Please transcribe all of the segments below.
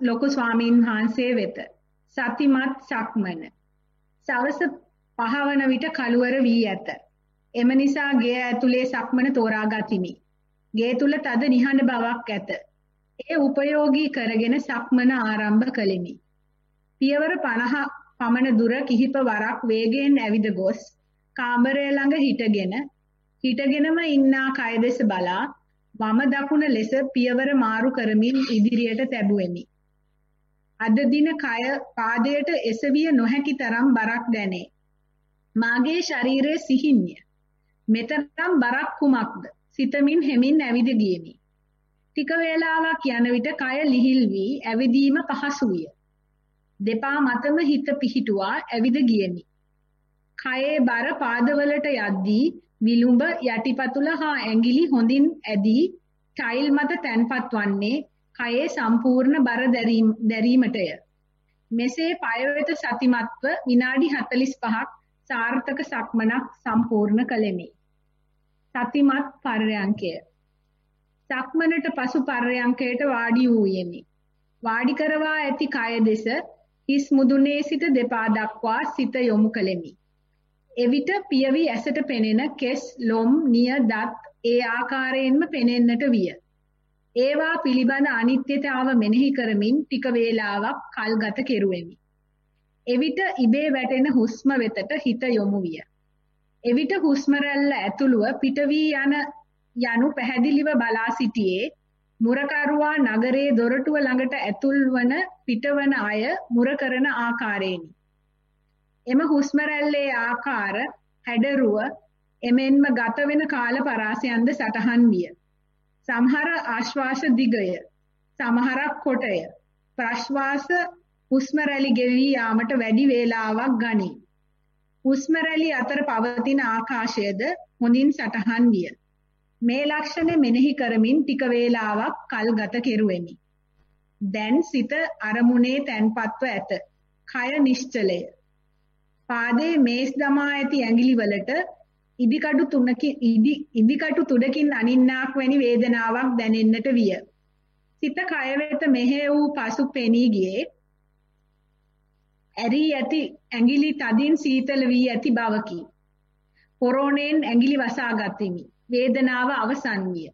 ලොකු ස්වාමීන් වහන්සේ වෙත. සතිමත් සක්මන. සවස පහවන විට කළුවර වී ඇත. එම නිසා ගේ ඇතුලේ සක්මන තෝරා ගතිමි ගේ තුල තද නිහඬ බවක් ඇත. ඒ උපයෝගී කරගෙන සක්මන ආරම්භ කළෙමි. පියවර 50 පමණ දුර කිහිප වරක් වේගයෙන් ඇවිද ගොස් කාමරය ළඟ හිටගෙන හිටගෙනම ඉන්නා කය දෙස බලා වම දකුණ ලෙස පියවර මාරු කරමින් ඉදිරියට තැබුවෙමි. අද දින කය පාදයට එසවිය නොහැකි තරම් බරක් දැනේ. මාගේ ශරීරයේ සිහින්ය. මෙතරම් බරක් කුමක්ද? සිතමින් හෙමින් ඇවිද ගියෙමි. ටික වේලාවක් යන විට කය ලිහිල් වී ඇවිදීම පහසු විය. දෙපා මතම හිත පිහිටුවා ඇවිද ගියෙමි. කයේ බර පාදවලට යද්දී විලුඹ යටිපතුල හා ඇඟිලි හොඳින් ඇදී ටයිල් මත තැන්පත් වන්නේ කයේ සම්පූර්ණ බර දැරීමටය. මෙසේ පය වෙත සතිමත්ව විනාඩි 45ක් සාර්ථක සක්මනක් සම්පූර්ණ කළෙමි. සතිමත් පර්යංකය. සක්මනට පසු පර්යංකයට වාඩි වූයෙමි. වාඩි කරවා ඇති කය දෙස හිස් මුදුනේ සිට දෙපා දක්වා සිත යොමු කළෙමි. එවිට පියවි ඇසට පෙනෙන කෙස් ලොම් නිය දත් ඒ ආකාරයෙන්ම පෙනෙන්නට විය. ඒවා පිළිබඳ අනිත්‍යතාව මෙනෙහි කරමින් ටික වේලාවක් කල් ගත කෙරුවෙමි. එවිට ඉබේ වැටෙන හුස්ම වෙතට හිත යොමු විය. එවිට හුස්ම රැල්ල ඇතුළුව පිට වී යන යනු පැහැදිලිව බලා සිටියේ මුරකරුවා නගරයේ දොරටුව ළඟට ඇතුල් වන පිටවන අය මුර කරන ආකාරයෙනි. එම හුස්ම රැල්ලේ ආකාර හැඩරුව එමෙන්ම ගත වෙන කාල පරාසයන්ද සටහන් විය. සමහර ආශ්වාස දිගය, සමහරක් කොටය. ප්‍රශ්වාස හුස්ම රැලි ගෙවී යාමට වැඩි වේලාවක් ගනී. හුස්ම රැලි අතර පවතින ආකාශයද හොඳින් සටහන් විය. මේ ලක්ෂණ මෙනෙහි කරමින් ටික වේලාවක් කල් ගත කෙරුවෙමි. දැන් සිත අරමුණේ තැන්පත්ව ඇත. කය නිශ්චලය. පාදයේ මේස් දමා ඇති ඇඟිලි වලට ඉදිකටු තුනකින් ඉදි ඉදිකටු තුඩකින් අනින්නාක් වැනි වේදනාවක් දැනෙන්නට විය. සිත කය වෙත මෙහෙ වූ පසු පෙනී ගියේ ඇරී ඇති ඇඟිලි තදින් සීතල වී ඇති බවකි. පොරෝණයෙන් ඇඟිලි වසා ගතිමි. වේදනාව අවසන් විය.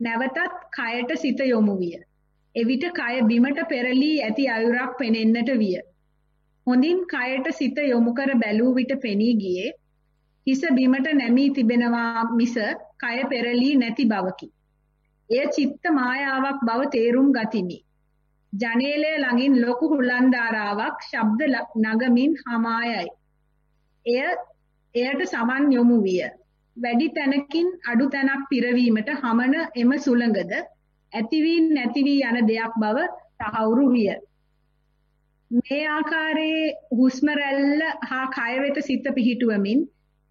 නැවතත් කයට සිත යොමු විය. එවිට කය බිමට පෙරලී ඇති අයුරක් පෙනෙන්නට විය. හොඳින් කයට සිත යොමු කර බැලූ විට පෙනී ගියේ හිස බිමට නැමී තිබෙනවා මිස කය පෙරලී නැති බවකි. එය චිත්ත මායාවක් බව තේරුම් ගතිමි. ජනේලය ළඟින් ලොකු හුලන්දාරාවක් ශබ්ද නගමින් හමායයි. එය එයට සමන් යොමු විය. වැඩි තැනකින් අඩු තැනක් පිරවීමට හමන එම සුළඟද ඇති වී නැති වී යන දෙයක් බව තහවුරු විය. මේ ආකාරයේ හුස්ම රැල්ල හා කය වෙත සිත පිහිටුවමින්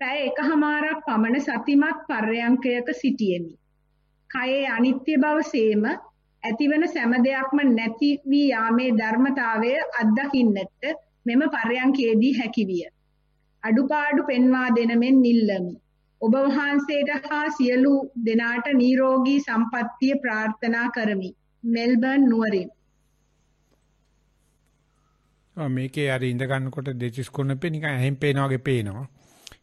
පැය එකහමාරක් පමණ සතිමත් පර්යංකයක සිටියෙමි. කයේ අනිත්‍ය බව සේම ඇතිවන සෑම දෙයක්ම නැති වී යාමේ ධර්මතාවය අත්දකින්නට මෙම පර්යංකයේදී හැකිවිය. අඩුපාඩු පෙන්වා දෙන මෙන් නිල්ලමි. ඔබ වහන්සේට හා සියලු දෙනාට නිරෝගී සම්පන්නිය ප්‍රාර්ථනා කරමි. මෙල්බර්න් නුවරින් මේකේ අර ඉඳ ගන්නකොට දෙචිස් කුණපේ නිකන් ඇහෙන් පේනා වගේ පේනවා.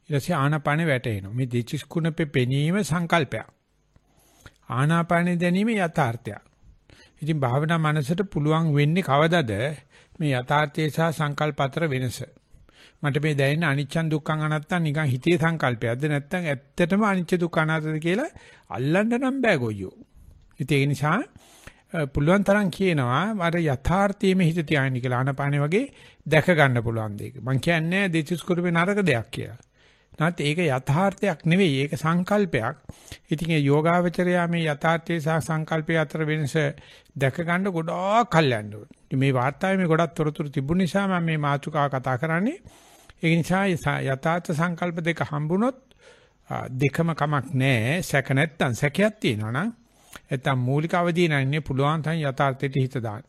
ඊට පස්සේ ආනාපානෙ වැටෙනවා. මේ දෙචිස් කුණපේ පෙනීම සංකල්පයක්. ආනාපානෙ දැනීම යථාර්ථයක්. ඉතින් භාවනා මනසට පුළුවන් වෙන්නේ කවදද මේ යථාර්ථය සහ සංකල්ප අතර වෙනස. මට මේ දැනෙන අනිච්චන් දුක්ඛං අනත්තං නිකන් හිතේ සංකල්පයක්ද නැත්නම් ඇත්තටම අනිච්ච දුක්ඛ අනාත්තද කියලා අල්ලන්න නම් බෑ ගොයියෝ. ඉතින් ඒ නිසා පුළුවන් තරම් කියනවා අර යථාර්ථයේම හිත තියාගෙන කියලා ආනපානේ වගේ දැක ගන්න පුළුවන් දෙයක. මම කියන්නේ දෙචිස් කුරුපේ නරක දෙයක් කියලා. නැත් ඒක යථාර්ථයක් නෙවෙයි ඒක සංකල්පයක්. ඉතින් ඒ යෝගාවචරයා මේ යථාර්ථයේ සහ සංකල්පයේ අතර වෙනස දැක ගන්න ගොඩාක් කල් යන්න ඕනේ. මේ වාර්තාවේ මේ ගොඩක් තොරතුරු තිබුණ නිසා මම මේ මාතෘකාව කතා කරන්නේ. ඒ නිසා යථාර්ථ සංකල්ප දෙක හම්බුනොත් දෙකම කමක් නැහැ. සැක නැත්තම් සැකයක් තියෙනවා නම් නැත්තම් මූලික අවදී නැන්නේ පුළුවන් තරම් යථාර්ථයට හිත දාන්න.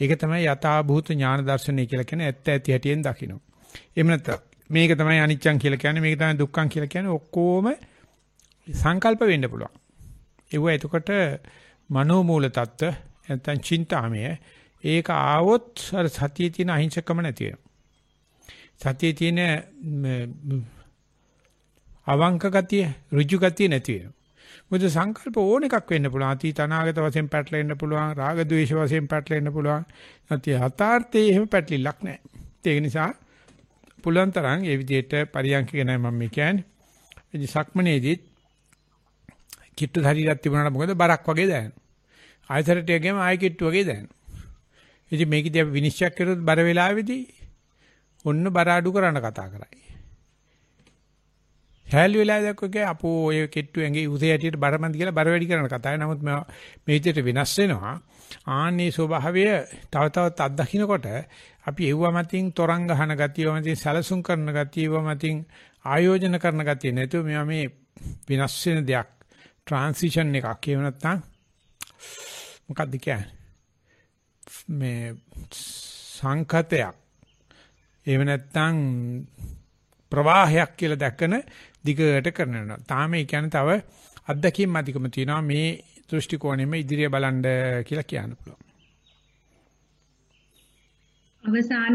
ඒක තමයි යථාභූත ඥාන දර්ශනය කියලා කියන ඇත්ත ඇති හැටියෙන් දකින්න. එහෙම නැත්නම් මේක තමයි අනිච්චං කියලා කියන්නේ මේක තමයි දුක්ඛං කියලා කියන්නේ ඔක්කොම සංකල්ප වෙන්න පුළුවන්. ඒව එතකොට මනෝමූල தত্ত্ব නැත්නම් චින්තාමය ඒක ආවොත් අර සතියේ තියෙන අහිංසකම නැති වෙනවා. සතියේ තියෙන අවංක ගතිය, ඍජු ගතිය නැති වෙනවා. මොකද සංකල්ප ඕන එකක් වෙන්න පුළුවන්. අතීත අනාගත වශයෙන් පැටලෙන්න පුළුවන්. රාග ద్వේෂ වශයෙන් පැටලෙන්න පුළුවන්. නැත්නම් යථාර්ථයේ එහෙම පැටලිලක් නැහැ. ඒක නිසා පුළුවන් තරම් ඒ විදිහට පරියන්ක ගැන මම මේ කියන්නේ. ඉතින් සක්මනේදීත් කිට්ටු ශරීරයක් තිබුණාට මොකද බරක් වගේ දැනෙනවා. ආයතරට ගියම ආයෙ කිට්ටු වගේ දැනෙනවා. ඉතින් මේකදී අපි විනිශ්චය කරොත් බර වෙලාවේදී ඔන්න බර අඩු කරන්න කතා කරයි. හැල් වෙලාව දක්වකේ අපෝ ඔය කෙට්ටු ඇඟේ උසේ ඇටියට බරමන්ද කියලා බර වැඩි කරන කතාවයි. නමුත් මේ විදිහට වෙනස් වෙනවා. ආන්නේ ස්වභාවය තව තවත් අත්දකින්නකොට අපි එව්ව මතින් තරංග ගහන ගතිය, මතින් සැලසුම් කරන ගතිය, මතින් ආයෝජන කරන ගතිය නැතුව මේවා මේ විනාශ වෙන දෙයක් ට්‍රාන්සිෂන් එකක් එහෙම නැත්නම් මොකක්ද කියන්නේ මේ සංකතයක් එහෙම නැත්නම් ප්‍රවාහයක් කියලා දැකන දිගට කරනවා. තාම ඒ කියන්නේ තව අත්දැකීම් අධිකම තියෙනවා මේ දෘෂ්ටි කෝණයෙම ඉදිරිය බලන්න කියලා කියන්න පුළුවන්. අවසාන